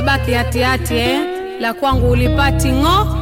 utabaki hatihati eh? La kwangu ulipati ng'o